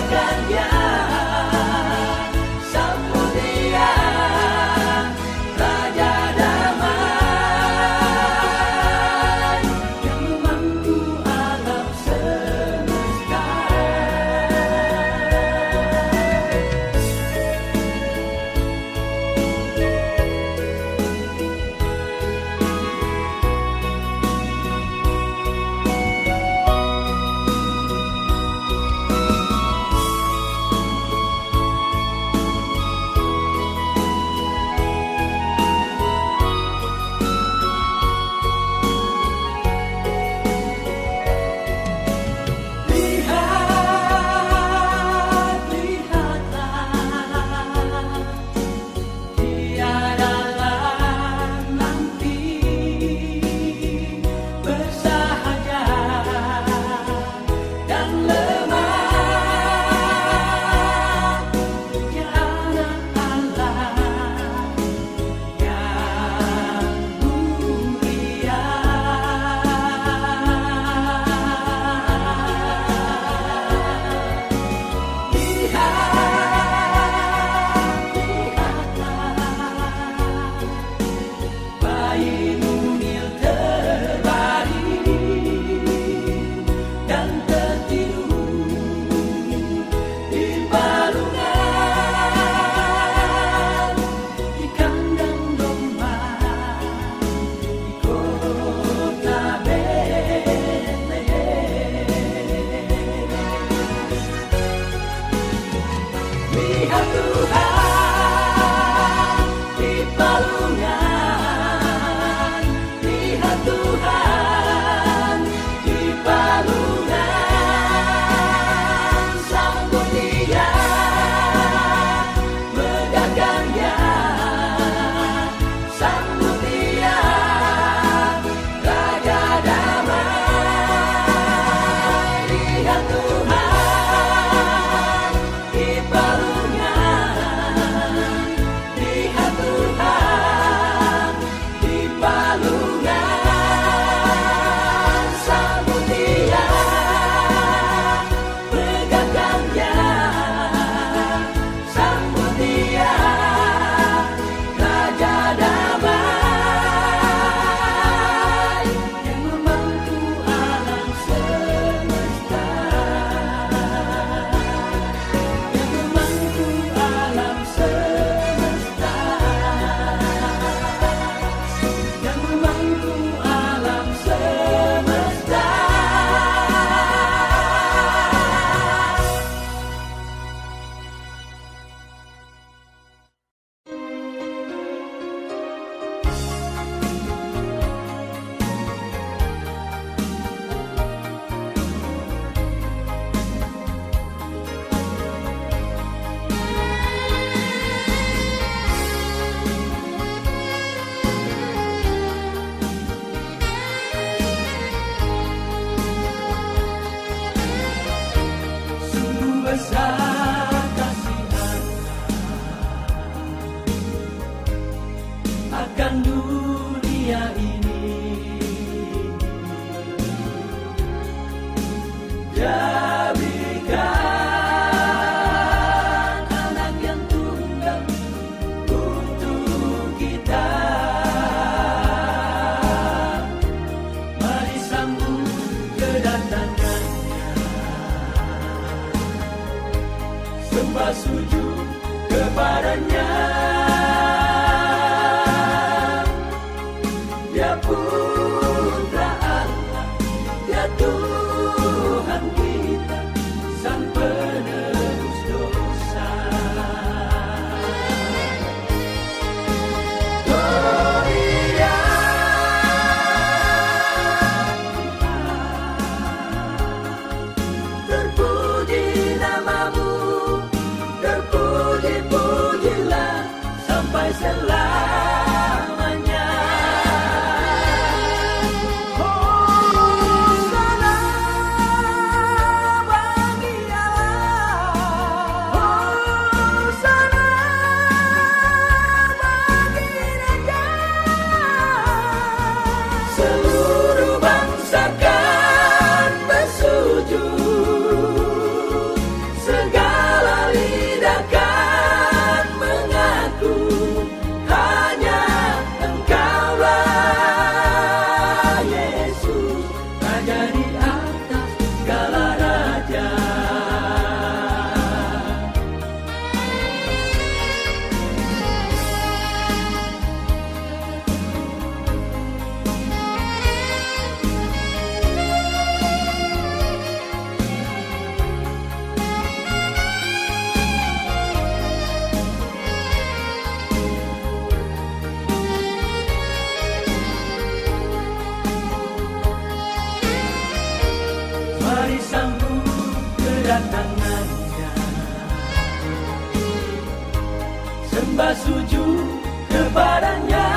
akan myself. Kedatangannya. Sembah sujud kepadanya